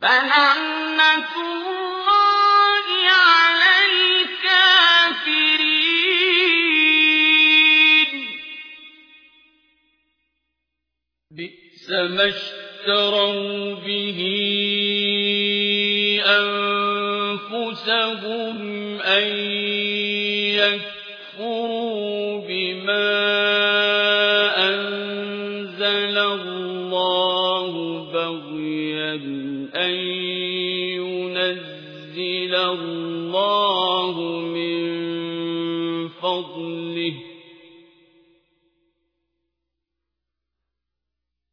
فلعنة بئس ما اشتروا به أنفسهم أن يكفروا بغيا أن ينزل الله من فضله.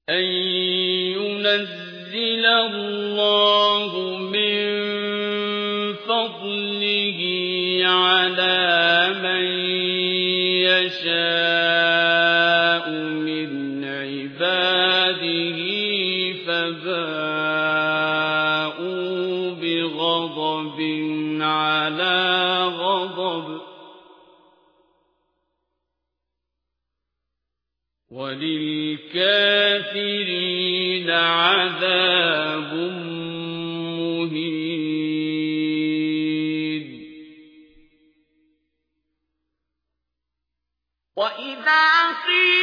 أن ينزل الله من فضله على من يشاء. فباءوا بغضب على غضب. وللكافرين عذاب مهين. وإذا قيل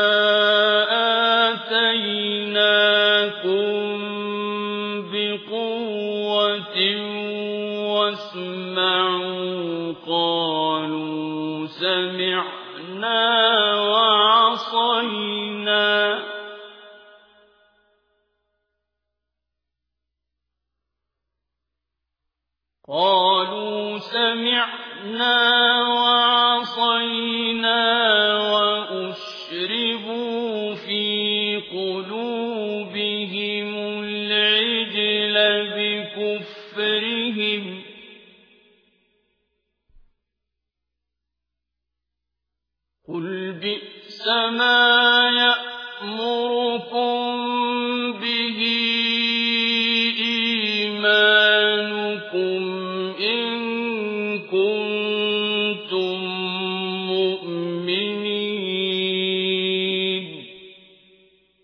بقوة واسمعوا قالوا سمعنا وعصينا. قالوا سمعنا قلوبهم العجل بكفرهم. قل بئس ما يأمركم